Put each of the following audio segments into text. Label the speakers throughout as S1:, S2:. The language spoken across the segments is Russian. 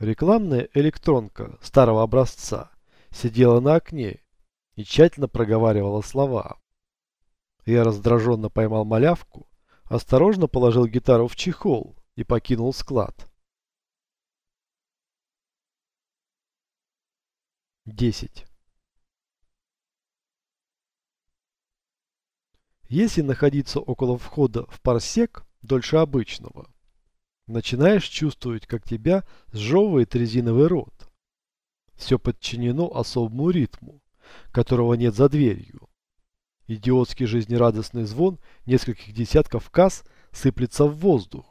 S1: Рекламная электронка старого образца сидела на окне и тщательно проговаривала слова. Я раздраженно поймал малявку, осторожно положил гитару в чехол и покинул склад. 10. Если находиться около входа в парсек дольше обычного, начинаешь чувствовать, как тебя сжевывает резиновый рот. Все подчинено особому ритму, которого нет за дверью. Идиотский жизнерадостный звон нескольких десятков касс сыплется в воздух.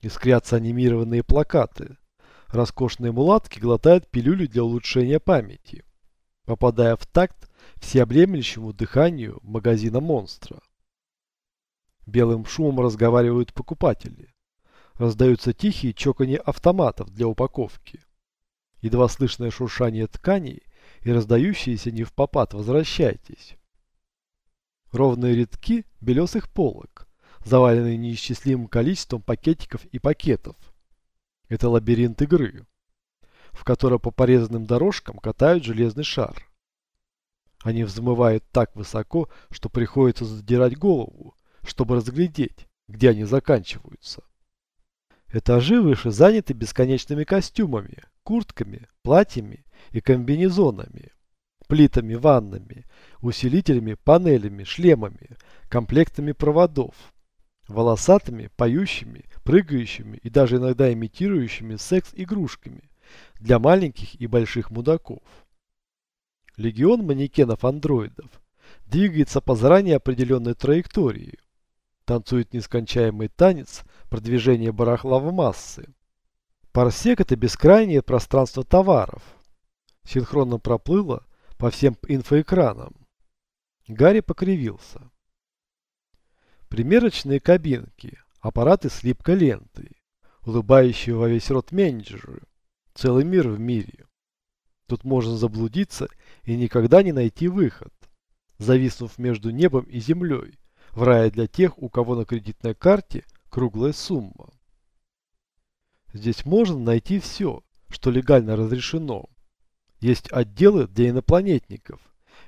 S1: Искрятся анимированные плакаты. Роскошные мулатки глотают пилюли для улучшения памяти, попадая в такт всеобъемлющему дыханию магазина монстра. Белым шумом разговаривают покупатели. Раздаются тихие чоканье автоматов для упаковки. Едва слышное шуршание тканей и раздающиеся не в попад «возвращайтесь». Ровные рядки белесых полок, заваленные неисчислимым количеством пакетиков и пакетов. Это лабиринт игры, в которой по порезанным дорожкам катают железный шар. Они взмывают так высоко, что приходится задирать голову, чтобы разглядеть, где они заканчиваются. Этажи выше заняты бесконечными костюмами, куртками, платьями и комбинезонами, плитами, ваннами, усилителями, панелями, шлемами, комплектами проводов, волосатыми, поющими, прыгающими и даже иногда имитирующими секс-игрушками для маленьких и больших мудаков. Легион манекенов-андроидов двигается по заранее определенной траектории, танцует нескончаемый танец продвижения барахла в массы. Парсек – это бескрайнее пространство товаров. Синхронно проплыло по всем инфоэкранам. Гарри покривился. Примерочные кабинки, аппараты с липкой лентой, улыбающие во весь рот менеджеры. Целый мир в мире. Тут можно заблудиться и никогда не найти выход, зависнув между небом и землей, в рае для тех, у кого на кредитной карте круглая сумма. Здесь можно найти все, что легально разрешено. Есть отделы для инопланетников,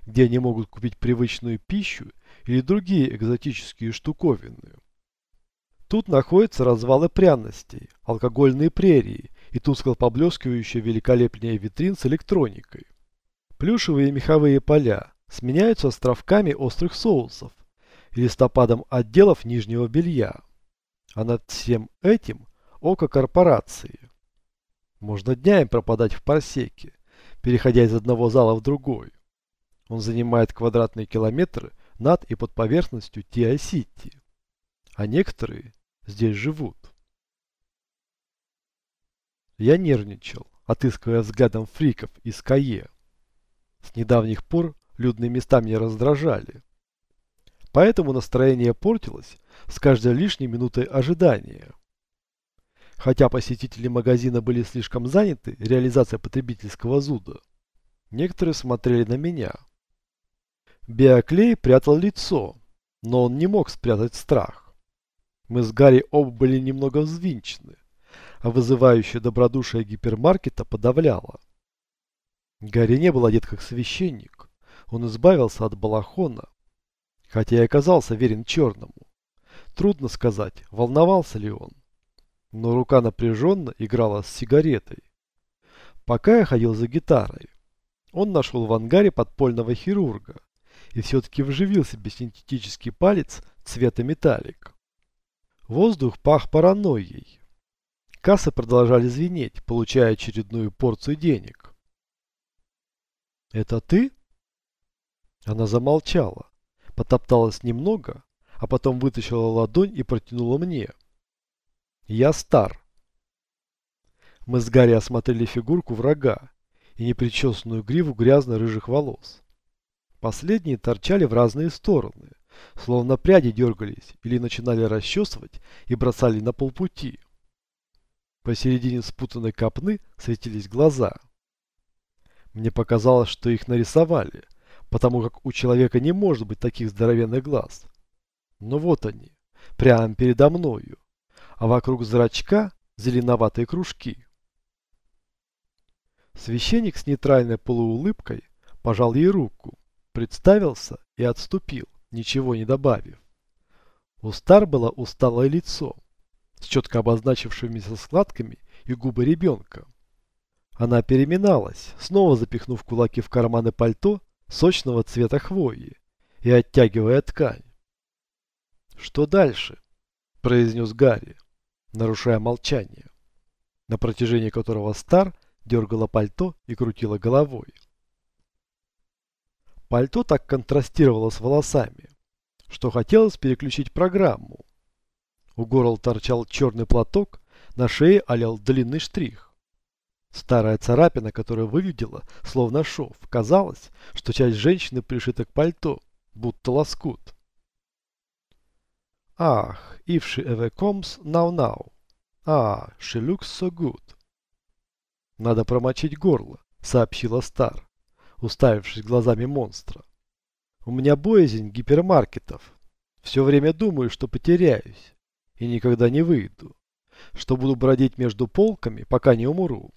S1: где они могут купить привычную пищу или другие экзотические штуковины. Тут находятся развалы пряностей, алкогольные прерии и тускло поблескивающая великолепнее витрин с электроникой. Плюшевые меховые поля сменяются островками острых соусов и листопадом отделов нижнего белья. А над всем этим око корпорации. Можно днями пропадать в парсеке, переходя из одного зала в другой. Он занимает квадратные километры над и под поверхностью Тиа-Сити. А некоторые здесь живут. Я нервничал, отыскивая взглядом фриков из Кае. С недавних пор людные места меня раздражали. Поэтому настроение портилось с каждой лишней минутой ожидания. Хотя посетители магазина были слишком заняты реализацией потребительского зуда, некоторые смотрели на меня. Биоклей прятал лицо, но он не мог спрятать страх. Мы с Гарри оба были немного взвинчены, а вызывающее добродушие гипермаркета подавляло. Гарри не был одет как священник, он избавился от балахона, хотя и оказался верен черному. Трудно сказать, волновался ли он. Но рука напряженно играла с сигаретой. Пока я ходил за гитарой, он нашел в ангаре подпольного хирурга и все-таки вживил себе синтетический палец цвета металлик. Воздух пах паранойей. Кассы продолжали звенеть, получая очередную порцию денег. «Это ты?» Она замолчала потопталась немного, а потом вытащила ладонь и протянула мне. Я стар. Мы с Гарри осмотрели фигурку врага и непричесанную гриву грязно-рыжих волос. Последние торчали в разные стороны, словно пряди дергались или начинали расчесывать и бросали на полпути. Посередине спутанной копны светились глаза. Мне показалось, что их нарисовали – потому как у человека не может быть таких здоровенных глаз. Но вот они, прямо передо мною, а вокруг зрачка зеленоватые кружки. Священник с нейтральной полуулыбкой пожал ей руку, представился и отступил, ничего не добавив. У Стар было усталое лицо, с четко обозначившимися складками и губы ребенка. Она переминалась, снова запихнув кулаки в карманы пальто сочного цвета хвои и оттягивая ткань. «Что дальше?» – произнес Гарри, нарушая молчание, на протяжении которого Стар дергала пальто и крутила головой. Пальто так контрастировало с волосами, что хотелось переключить программу. У горла торчал черный платок, на шее олел длинный штрих. Старая царапина, которая выглядела словно шов, казалось, что часть женщины пришита к пальто, будто лоскут. Ах, if she ever comes now now. Ah, she looks so good. Надо промочить горло, сообщила Стар, уставившись глазами монстра. У меня боязнь гипермаркетов. Все время думаю, что потеряюсь и никогда не выйду, что буду бродить между полками, пока не умру.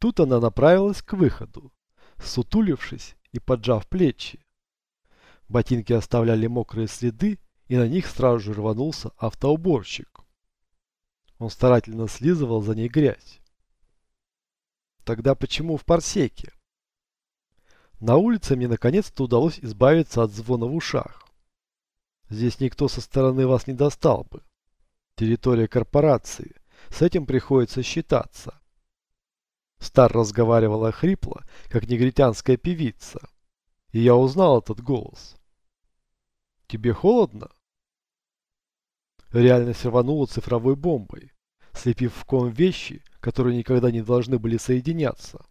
S1: Тут она направилась к выходу, сутулившись и поджав плечи. Ботинки оставляли мокрые следы, и на них сразу же рванулся автоуборщик. Он старательно слизывал за ней грязь. Тогда почему в парсеке? На улице мне наконец-то удалось избавиться от звона в ушах. Здесь никто со стороны вас не достал бы. Территория корпорации. С этим приходится считаться. Стар разговаривала хрипло, как негритянская певица. И я узнал этот голос. Тебе холодно? Реальность рванула цифровой бомбой, слепив в ком вещи, которые никогда не должны были соединяться.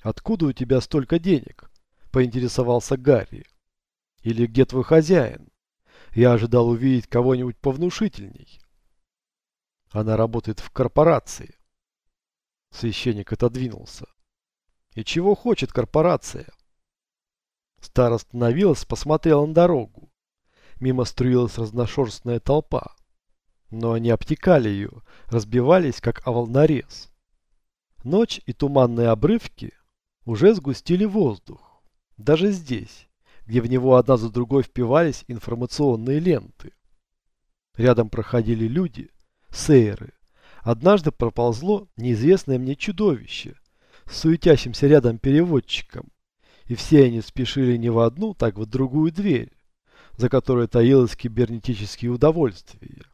S1: «Откуда у тебя столько денег?» – поинтересовался Гарри. «Или где твой хозяин? Я ожидал увидеть кого-нибудь повнушительней». «Она работает в корпорации». Священник отодвинулся. «И чего хочет корпорация?» Стар остановилась, посмотрела на дорогу. Мимо струилась разношерстная толпа. Но они обтекали ее, разбивались, как оволнорез. Ночь и туманные обрывки уже сгустили воздух. Даже здесь, где в него одна за другой впивались информационные ленты. Рядом проходили люди, сейры. Однажды проползло неизвестное мне чудовище с суетящимся рядом переводчиком. И все они спешили не в одну, так в другую дверь, за которой таилось кибернетические удовольствия.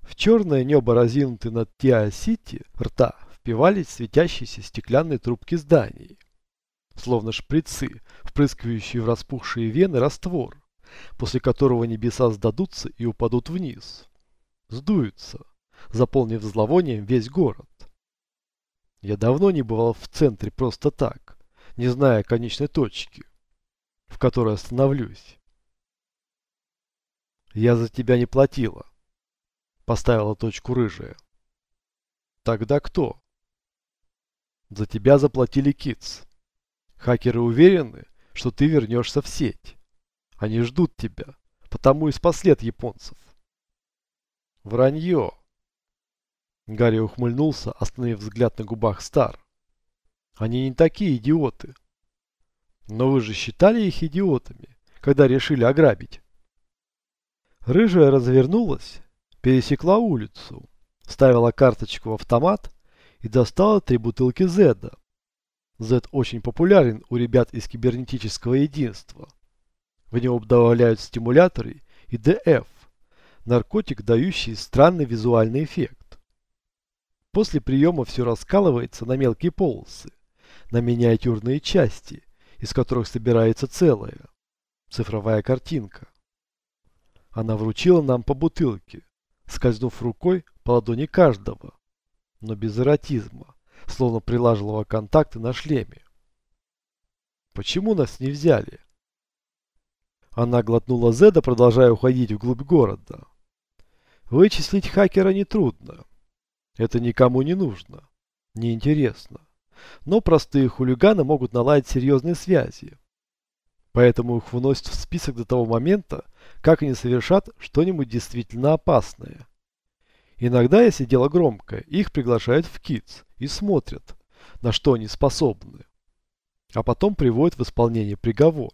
S1: В черное небо разинутый над Тиа-Сити рта впивались светящиеся стеклянные трубки зданий, словно шприцы, впрыскивающие в распухшие вены раствор, после которого небеса сдадутся и упадут вниз. Сдуются, заполнив зловонием весь город. Я давно не бывал в центре просто так, не зная конечной точки, в которой остановлюсь. Я за тебя не платила, поставила точку рыжая. Тогда кто? За тебя заплатили Китс. Хакеры уверены, что ты вернешься в сеть. Они ждут тебя, потому и спасли от японцев. Вранье. Гарри ухмыльнулся, остановив взгляд на губах Стар. Они не такие идиоты. Но вы же считали их идиотами, когда решили ограбить. Рыжая развернулась, пересекла улицу, ставила карточку в автомат и достала три бутылки Зеда. Зед очень популярен у ребят из кибернетического единства. В него добавляют стимуляторы и ДФ, наркотик, дающий странный визуальный эффект. После приема все раскалывается на мелкие полосы, на миниатюрные части, из которых собирается целая цифровая картинка. Она вручила нам по бутылке, скользнув рукой по ладони каждого, но без эротизма, словно прилаживала контакты на шлеме. Почему нас не взяли? Она глотнула Зеда, продолжая уходить вглубь города. Вычислить хакера нетрудно. Это никому не нужно. Неинтересно. Но простые хулиганы могут наладить серьезные связи. Поэтому их выносят в список до того момента, как они совершат что-нибудь действительно опасное. Иногда, если дело громкое, их приглашают в КИЦ и смотрят, на что они способны. А потом приводят в исполнение приговор.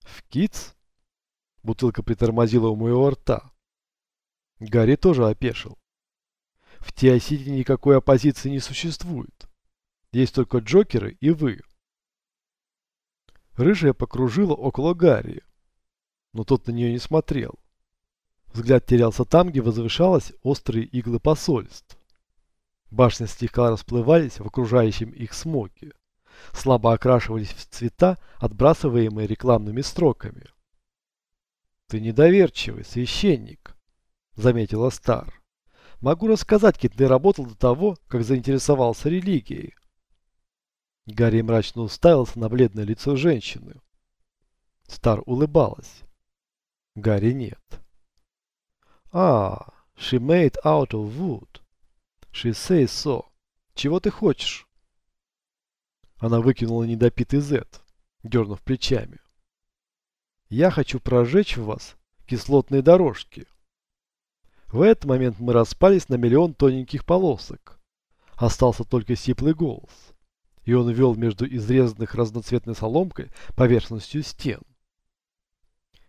S1: В Китс? Бутылка притормозила у моего рта. Гарри тоже опешил. В Теосите никакой оппозиции не существует. Есть только Джокеры и вы. Рыжая покружила около Гарри, но тот на нее не смотрел. Взгляд терялся там, где возвышалась острые иглы посольств. Башни слегка расплывались в окружающем их смоге, слабо окрашивались в цвета, отбрасываемые рекламными строками. «Ты недоверчивый, священник», — заметила Стар. «Могу рассказать, кем ты работал до того, как заинтересовался религией». Гарри мрачно уставился на бледное лицо женщины. Стар улыбалась. Гарри нет. «А, she made out of wood. She says so. Чего ты хочешь?» Она выкинула недопитый зет, дернув плечами. «Я хочу прожечь в вас кислотные дорожки». В этот момент мы распались на миллион тоненьких полосок. Остался только сиплый голос. И он вел между изрезанных разноцветной соломкой поверхностью стен.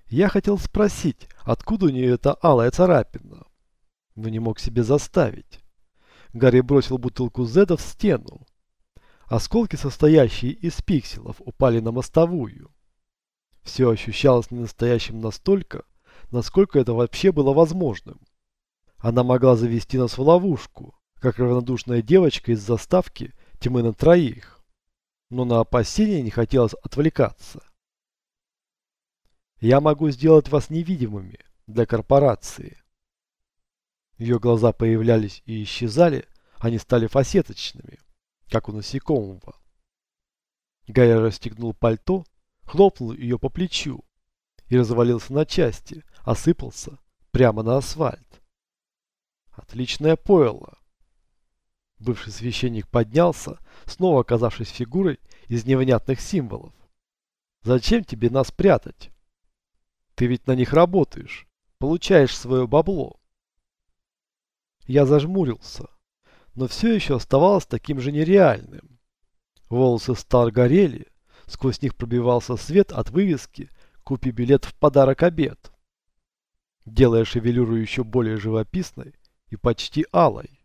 S1: Я хотел спросить, откуда у нее эта алая царапина, но не мог себе заставить. Гарри бросил бутылку Зеда в стену. Осколки, состоящие из пикселов, упали на мостовую. Все ощущалось ненастоящим настолько, насколько это вообще было возможным. Она могла завести нас в ловушку, как равнодушная девочка из заставки «Тьмы на троих». Но на опасения не хотелось отвлекаться. Я могу сделать вас невидимыми для корпорации. Ее глаза появлялись и исчезали, они стали фасеточными, как у насекомого. Гайя расстегнул пальто, хлопнул ее по плечу и развалился на части, осыпался прямо на асфальт. Отличное пойло. Бывший священник поднялся, снова оказавшись фигурой из невнятных символов. Зачем тебе нас прятать? Ты ведь на них работаешь, получаешь свое бабло. Я зажмурился, но все еще оставалось таким же нереальным. Волосы Стар горели, сквозь них пробивался свет от вывески «Купи билет в подарок обед», делая шевелюру еще более живописной и почти алой.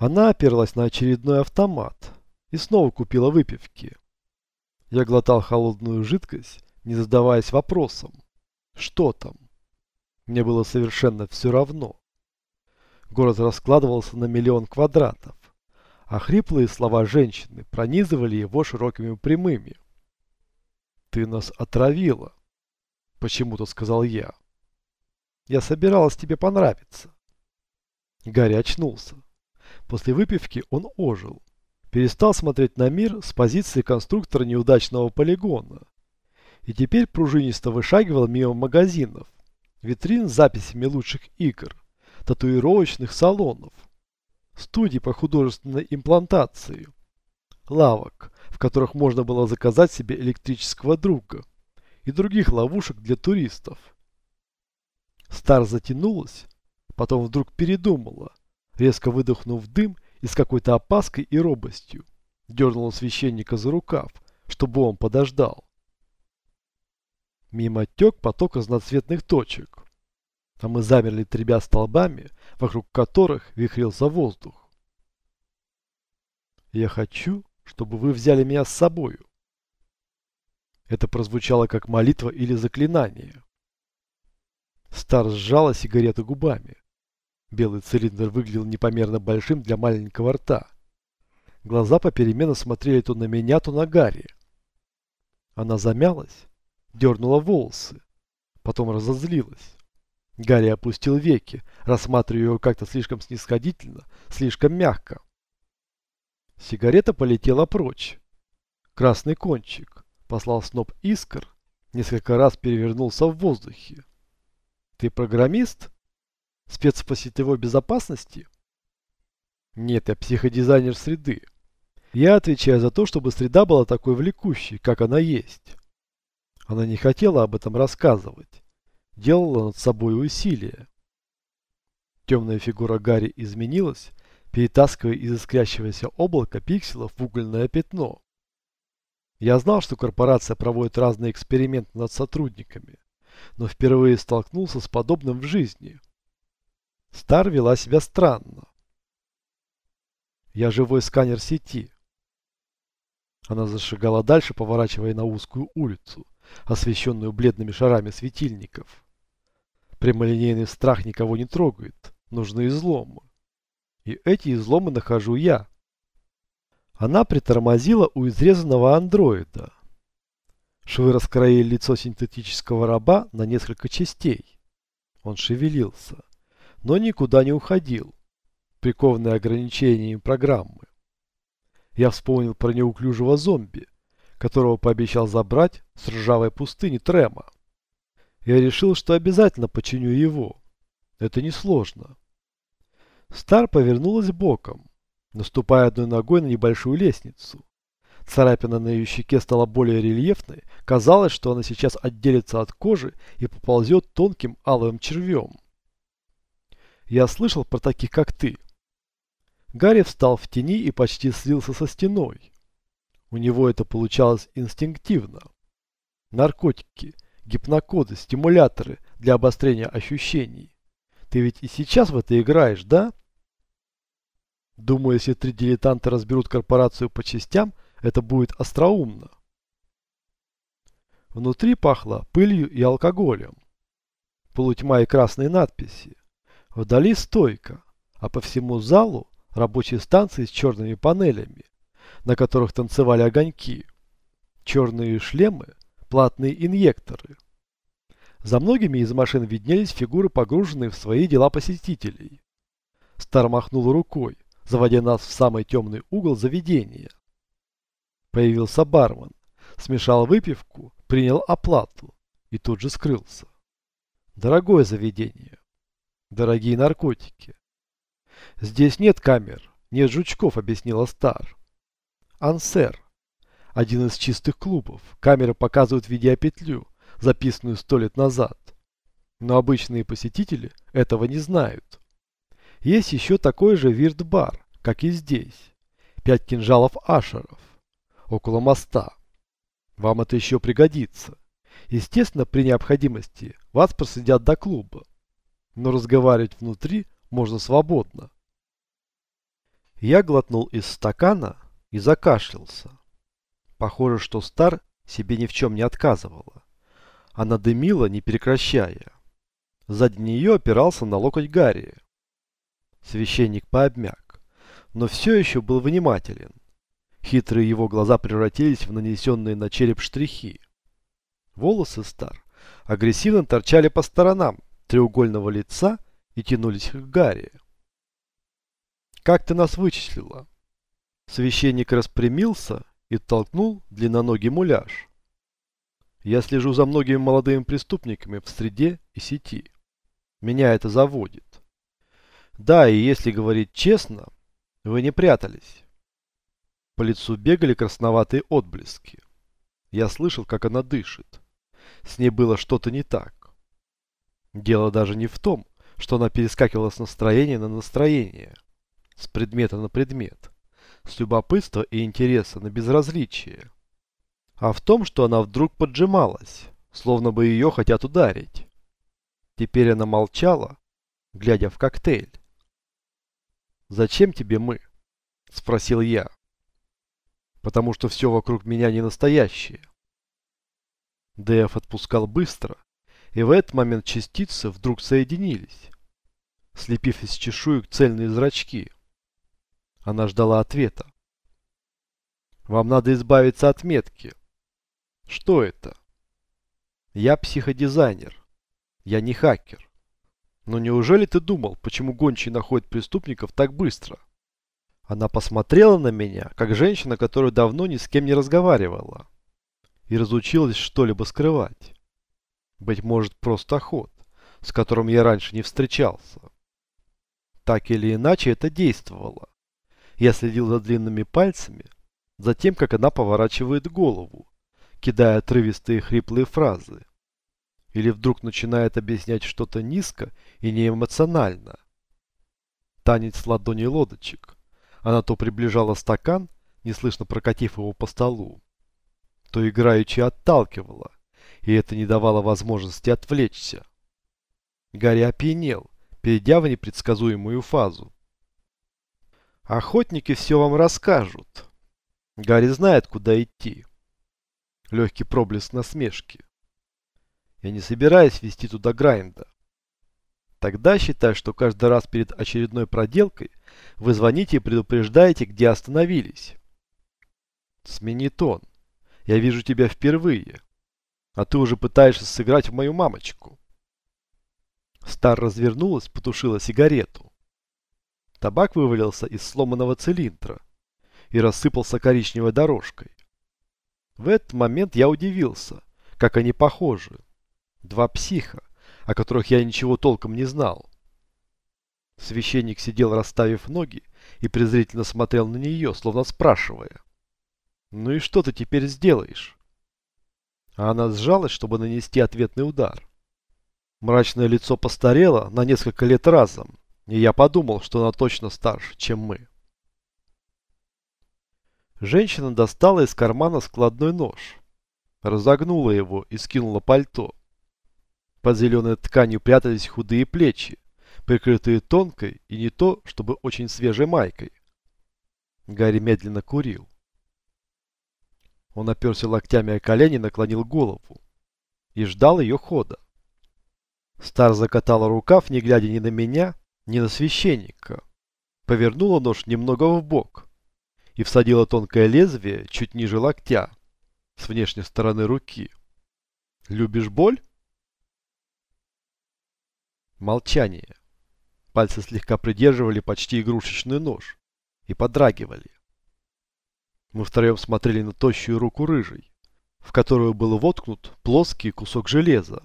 S1: Она оперлась на очередной автомат и снова купила выпивки. Я глотал холодную жидкость не задаваясь вопросом, что там. Мне было совершенно все равно. Город раскладывался на миллион квадратов, а хриплые слова женщины пронизывали его широкими прямыми. «Ты нас отравила», — почему-то сказал я. «Я собиралась тебе понравиться». Гарри очнулся. После выпивки он ожил. Перестал смотреть на мир с позиции конструктора неудачного полигона и теперь пружинисто вышагивал мимо магазинов, витрин с записями лучших игр, татуировочных салонов, студий по художественной имплантации, лавок, в которых можно было заказать себе электрического друга и других ловушек для туристов. Стар затянулась, потом вдруг передумала, резко выдохнув дым и с какой-то опаской и робостью дернула священника за рукав, чтобы он подождал. Мимо тек поток разноцветных точек. А мы замерли требя столбами, вокруг которых вихрился воздух. «Я хочу, чтобы вы взяли меня с собою». Это прозвучало как молитва или заклинание. Стар сжала сигарету губами. Белый цилиндр выглядел непомерно большим для маленького рта. Глаза попеременно смотрели то на меня, то на Гарри. Она замялась, дернула волосы. Потом разозлилась. Гарри опустил веки, рассматривая его как-то слишком снисходительно, слишком мягко. Сигарета полетела прочь. Красный кончик послал сноп искр, несколько раз перевернулся в воздухе. Ты программист? Спец по сетевой безопасности? Нет, я психодизайнер среды. Я отвечаю за то, чтобы среда была такой влекущей, как она есть. Она не хотела об этом рассказывать. Делала над собой усилия. Темная фигура Гарри изменилась, перетаскивая из искрящегося облака пикселов в угольное пятно. Я знал, что корпорация проводит разные эксперименты над сотрудниками, но впервые столкнулся с подобным в жизни. Стар вела себя странно. Я живой сканер сети. Она зашагала дальше, поворачивая на узкую улицу, освещенную бледными шарами светильников. Прямолинейный страх никого не трогает, нужны изломы. И эти изломы нахожу я. Она притормозила у изрезанного андроида. Швы раскроили лицо синтетического раба на несколько частей. Он шевелился, но никуда не уходил, прикованный ограничениями программы. Я вспомнил про неуклюжего зомби, которого пообещал забрать с ржавой пустыни Трема. Я решил, что обязательно починю его. Это несложно. Стар повернулась боком наступая одной ногой на небольшую лестницу. Царапина на ее щеке стала более рельефной, казалось, что она сейчас отделится от кожи и поползет тонким алым червем. Я слышал про таких, как ты. Гарри встал в тени и почти слился со стеной. У него это получалось инстинктивно. Наркотики, гипнокоды, стимуляторы для обострения ощущений. Ты ведь и сейчас в это играешь, да? Думаю, если три дилетанта разберут корпорацию по частям, это будет остроумно. Внутри пахло пылью и алкоголем. Полутьма и красные надписи. Вдали стойка, а по всему залу рабочие станции с черными панелями, на которых танцевали огоньки. Черные шлемы, платные инъекторы. За многими из машин виднелись фигуры, погруженные в свои дела посетителей. Стар махнул рукой заводя нас в самый темный угол заведения. Появился бармен, смешал выпивку, принял оплату и тут же скрылся. Дорогое заведение. Дорогие наркотики. Здесь нет камер, нет жучков, объяснила Стар. Ансер. Один из чистых клубов. Камеры показывают видеопетлю, записанную сто лет назад. Но обычные посетители этого не знают. Есть еще такой же вирт-бар, как и здесь. Пять кинжалов ашеров. Около моста. Вам это еще пригодится. Естественно, при необходимости вас просидят до клуба. Но разговаривать внутри можно свободно. Я глотнул из стакана и закашлялся. Похоже, что Стар себе ни в чем не отказывала. Она дымила, не прекращая. Сзади нее опирался на локоть Гарри. Священник пообмяк, но все еще был внимателен. Хитрые его глаза превратились в нанесенные на череп штрихи. Волосы Стар агрессивно торчали по сторонам треугольного лица и тянулись к Гарри. «Как ты нас вычислила?» Священник распрямился и толкнул длинноногий муляж. «Я слежу за многими молодыми преступниками в среде и сети. Меня это заводит. Да, и если говорить честно, вы не прятались. По лицу бегали красноватые отблески. Я слышал, как она дышит. С ней было что-то не так. Дело даже не в том, что она перескакивала с настроения на настроение, с предмета на предмет, с любопытства и интереса на безразличие, а в том, что она вдруг поджималась, словно бы ее хотят ударить. Теперь она молчала, глядя в коктейль. «Зачем тебе мы?» – спросил я. «Потому что все вокруг меня не настоящее». ДФ отпускал быстро, и в этот момент частицы вдруг соединились, слепив из чешуек цельные зрачки. Она ждала ответа. «Вам надо избавиться от метки». «Что это?» «Я психодизайнер. Я не хакер. Но неужели ты думал, почему гончие находят преступников так быстро? Она посмотрела на меня, как женщина, которая давно ни с кем не разговаривала. И разучилась что-либо скрывать. Быть может, просто ход, с которым я раньше не встречался. Так или иначе это действовало. Я следил за длинными пальцами, за тем, как она поворачивает голову, кидая отрывистые хриплые фразы. Или вдруг начинает объяснять что-то низко и неэмоционально. Танец ладоней лодочек. Она то приближала стакан, неслышно прокатив его по столу, то играючи отталкивала, и это не давало возможности отвлечься. Гарри опьянел, перейдя в непредсказуемую фазу. Охотники все вам расскажут. Гарри знает, куда идти. Легкий проблеск насмешки. Я не собираюсь вести туда Грайнда. Тогда считай, что каждый раз перед очередной проделкой вы звоните и предупреждаете, где остановились. Смени тон. Я вижу тебя впервые. А ты уже пытаешься сыграть в мою мамочку. Стар развернулась, потушила сигарету. Табак вывалился из сломанного цилиндра и рассыпался коричневой дорожкой. В этот момент я удивился, как они похожи. Два психа, о которых я ничего толком не знал. Священник сидел, расставив ноги, и презрительно смотрел на нее, словно спрашивая. «Ну и что ты теперь сделаешь?» А она сжалась, чтобы нанести ответный удар. Мрачное лицо постарело на несколько лет разом, и я подумал, что она точно старше, чем мы. Женщина достала из кармана складной нож, разогнула его и скинула пальто. Под зеленой тканью прятались худые плечи, прикрытые тонкой и не то, чтобы очень свежей майкой. Гарри медленно курил. Он оперся локтями о колени, наклонил голову и ждал ее хода. Стар закатала рукав, не глядя ни на меня, ни на священника. Повернула нож немного в бок и всадила тонкое лезвие чуть ниже локтя с внешней стороны руки. «Любишь боль?» Молчание. Пальцы слегка придерживали почти игрушечный нож и подрагивали. Мы втроем смотрели на тощую руку рыжей, в которую был воткнут плоский кусок железа.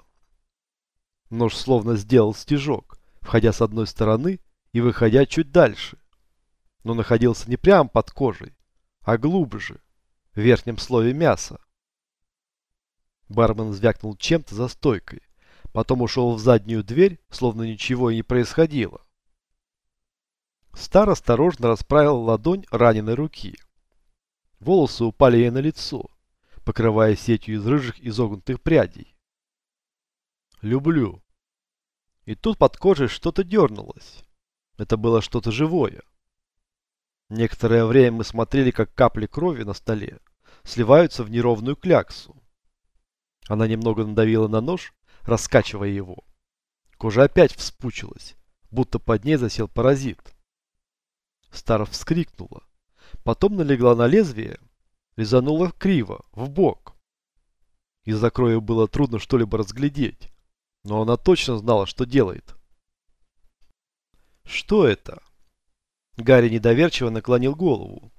S1: Нож словно сделал стежок, входя с одной стороны и выходя чуть дальше, но находился не прямо под кожей, а глубже, в верхнем слое мяса. Бармен звякнул чем-то за стойкой, потом ушел в заднюю дверь, словно ничего и не происходило. Стар осторожно расправил ладонь раненой руки. Волосы упали ей на лицо, покрывая сетью из рыжих изогнутых прядей. «Люблю». И тут под кожей что-то дернулось. Это было что-то живое. Некоторое время мы смотрели, как капли крови на столе сливаются в неровную кляксу. Она немного надавила на нож, раскачивая его. Кожа опять вспучилась, будто под ней засел паразит. Стара вскрикнула. Потом налегла на лезвие, резанула криво, в бок. Из-за кроя было трудно что-либо разглядеть, но она точно знала, что делает. «Что это?» Гарри недоверчиво наклонил голову.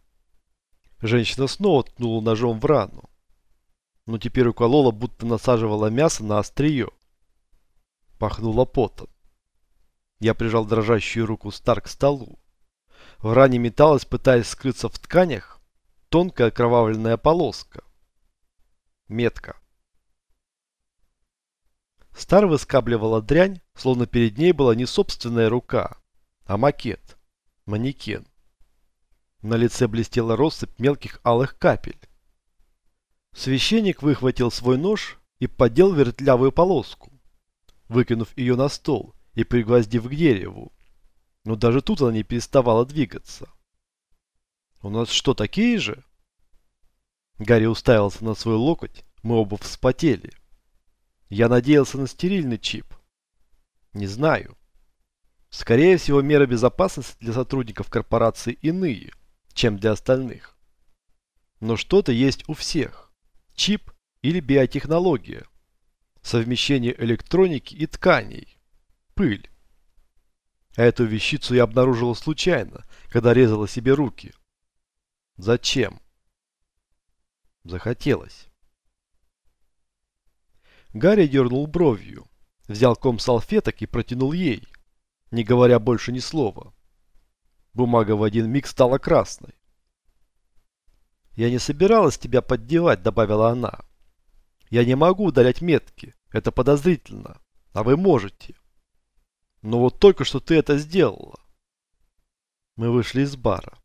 S1: Женщина снова ткнула ножом в рану. Но теперь уколола, будто насаживала мясо на острие. Пахнуло потом. Я прижал дрожащую руку Стар к столу. В ране металась, пытаясь скрыться в тканях, тонкая окровавленная полоска. Метка. Стар выскабливала дрянь, словно перед ней была не собственная рука, а макет, манекен. На лице блестела россыпь мелких алых капель. Священник выхватил свой нож и поддел вертлявую полоску, выкинув ее на стол и пригвоздив к дереву. Но даже тут она не переставала двигаться. «У нас что, такие же?» Гарри уставился на свой локоть, мы оба вспотели. Я надеялся на стерильный чип. Не знаю. Скорее всего, меры безопасности для сотрудников корпорации иные, чем для остальных. Но что-то есть у всех. Чип или биотехнология. Совмещение электроники и тканей. Пыль. А эту вещицу я обнаружила случайно, когда резала себе руки. Зачем? Захотелось. Гарри дернул бровью, взял ком салфеток и протянул ей, не говоря больше ни слова. Бумага в один миг стала красной. «Я не собиралась тебя поддевать», — добавила она. «Я не могу удалять метки, это подозрительно, а вы можете». Но вот только что ты это сделала. Мы вышли из бара.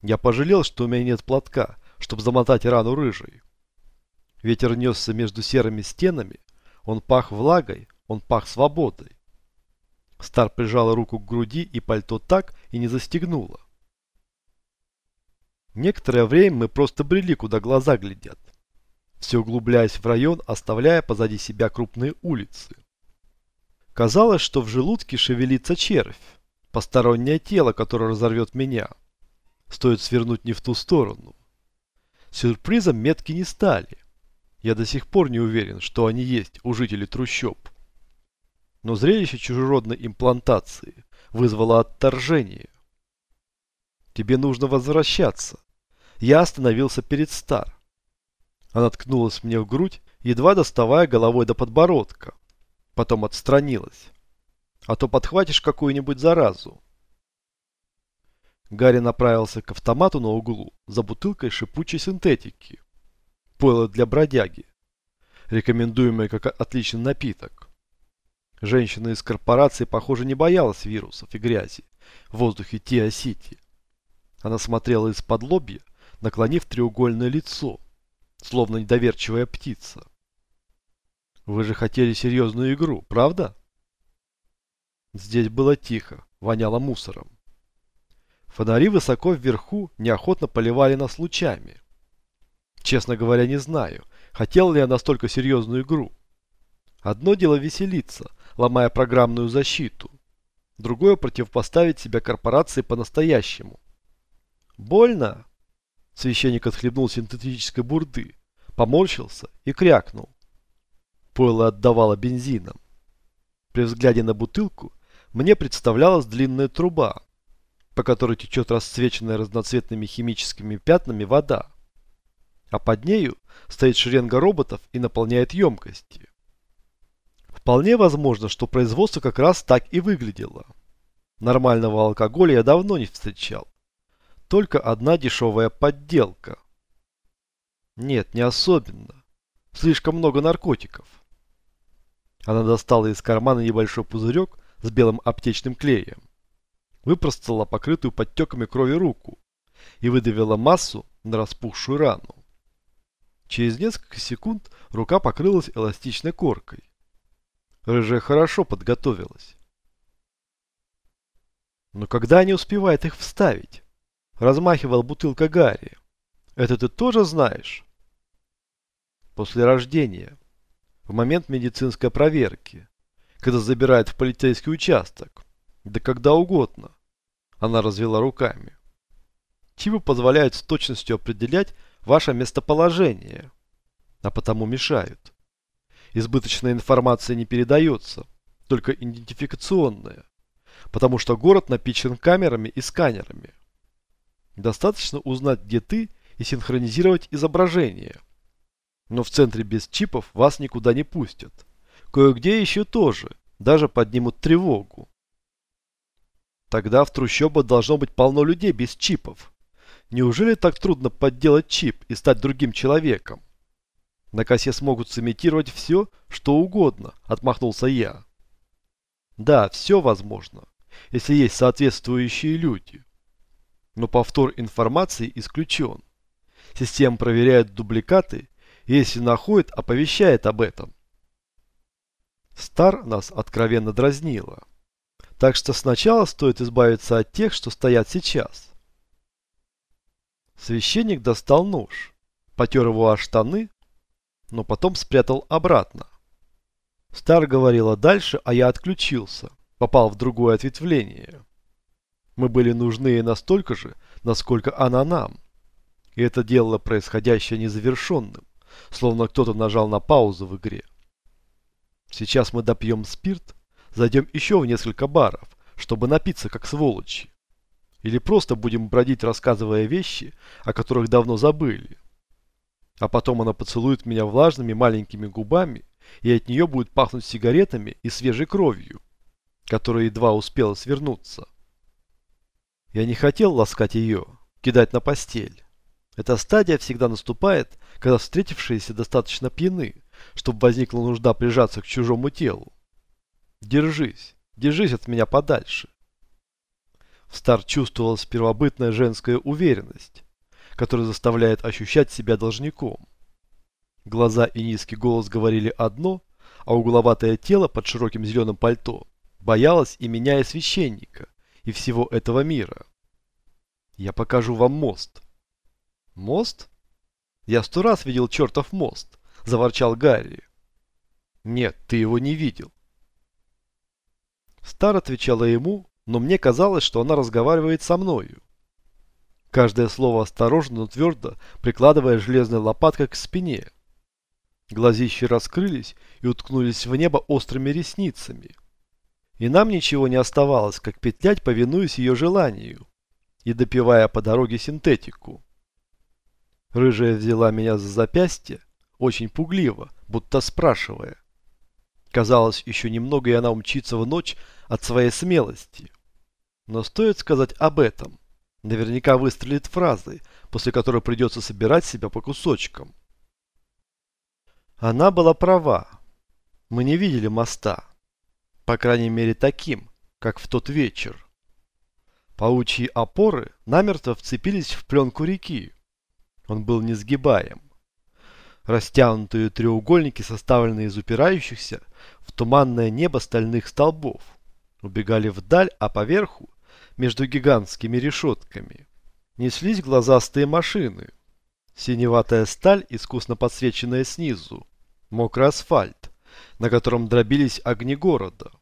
S1: Я пожалел, что у меня нет платка, чтобы замотать рану рыжей. Ветер несся между серыми стенами, он пах влагой, он пах свободой. Стар прижала руку к груди и пальто так и не застегнула. Некоторое время мы просто брели, куда глаза глядят, все углубляясь в район, оставляя позади себя крупные улицы. Казалось, что в желудке шевелится червь, постороннее тело, которое разорвет меня. Стоит свернуть не в ту сторону. Сюрпризом метки не стали. Я до сих пор не уверен, что они есть у жителей трущоб. Но зрелище чужеродной имплантации вызвало отторжение. Тебе нужно возвращаться. Я остановился перед Стар. Она ткнулась мне в грудь, едва доставая головой до подбородка. Потом отстранилась. А то подхватишь какую-нибудь заразу. Гарри направился к автомату на углу за бутылкой шипучей синтетики. Пойло для бродяги. Рекомендуемое как отличный напиток. Женщина из корпорации, похоже, не боялась вирусов и грязи в воздухе Тиа-Сити. Она смотрела из-под лобья, наклонив треугольное лицо, словно недоверчивая птица. Вы же хотели серьезную игру, правда? Здесь было тихо, воняло мусором. Фонари высоко вверху неохотно поливали нас лучами. Честно говоря, не знаю, хотел ли я настолько серьезную игру. Одно дело веселиться, ломая программную защиту. Другое противопоставить себя корпорации по-настоящему. Больно? Священник отхлебнул синтетической бурды, поморщился и крякнул. Пойло отдавало бензином. При взгляде на бутылку мне представлялась длинная труба, по которой течет расцвеченная разноцветными химическими пятнами вода. А под нею стоит шеренга роботов и наполняет емкости. Вполне возможно, что производство как раз так и выглядело. Нормального алкоголя я давно не встречал. Только одна дешевая подделка. Нет, не особенно. Слишком много наркотиков. Она достала из кармана небольшой пузырек с белым аптечным клеем. Выпростала покрытую подтеками крови руку и выдавила массу на распухшую рану. Через несколько секунд рука покрылась эластичной коркой. Рыжая хорошо подготовилась. Но когда не успевает их вставить? размахивал бутылка Гарри. Это ты тоже знаешь? После рождения, в момент медицинской проверки, когда забирают в полицейский участок, да когда угодно. Она развела руками. Чипы позволяют с точностью определять ваше местоположение, а потому мешают. Избыточная информация не передается, только идентификационная, потому что город напичкан камерами и сканерами. Достаточно узнать, где ты, и синхронизировать изображение. Но в центре без чипов вас никуда не пустят. Кое-где еще тоже, даже поднимут тревогу. Тогда в трущобах должно быть полно людей без чипов. Неужели так трудно подделать чип и стать другим человеком? На косе смогут сымитировать все, что угодно, отмахнулся я. Да, все возможно, если есть соответствующие люди но повтор информации исключен. Система проверяет дубликаты если находит, оповещает об этом. Стар нас откровенно дразнила. Так что сначала стоит избавиться от тех, что стоят сейчас. Священник достал нож, потер его о штаны, но потом спрятал обратно. Стар говорила дальше, а я отключился, попал в другое ответвление. Мы были нужны ей настолько же, насколько она нам. И это делало происходящее незавершенным, словно кто-то нажал на паузу в игре. Сейчас мы допьем спирт, зайдем еще в несколько баров, чтобы напиться как сволочи. Или просто будем бродить, рассказывая вещи, о которых давно забыли. А потом она поцелует меня влажными маленькими губами, и от нее будет пахнуть сигаретами и свежей кровью, которая едва успела свернуться. Я не хотел ласкать ее, кидать на постель. Эта стадия всегда наступает, когда встретившиеся достаточно пьяны, чтобы возникла нужда прижаться к чужому телу. Держись, держись от меня подальше. Стар чувствовалась первобытная женская уверенность, которая заставляет ощущать себя должником. Глаза и низкий голос говорили одно, а угловатое тело под широким зеленым пальто боялось и меня, и священника, и всего этого мира. Я покажу вам мост. Мост? Я сто раз видел чертов мост, заворчал Гарри. Нет, ты его не видел. Стар отвечала ему, но мне казалось, что она разговаривает со мною. Каждое слово осторожно, но твердо, прикладывая железной лопаткой к спине. Глазищи раскрылись и уткнулись в небо острыми ресницами. И нам ничего не оставалось, как петлять, повинуясь ее желанию и допивая по дороге синтетику. Рыжая взяла меня за запястье, очень пугливо, будто спрашивая. Казалось, еще немного и она умчится в ночь от своей смелости. Но стоит сказать об этом. Наверняка выстрелит фразой, после которой придется собирать себя по кусочкам. Она была права. Мы не видели моста. По крайней мере таким, как в тот вечер. Паучьи опоры намертво вцепились в пленку реки. Он был несгибаем. Растянутые треугольники, составленные из упирающихся в туманное небо стальных столбов, убегали вдаль, а поверху, между гигантскими решетками, неслись глазастые машины. Синеватая сталь, искусно подсвеченная снизу, мокрый асфальт, на котором дробились огни города –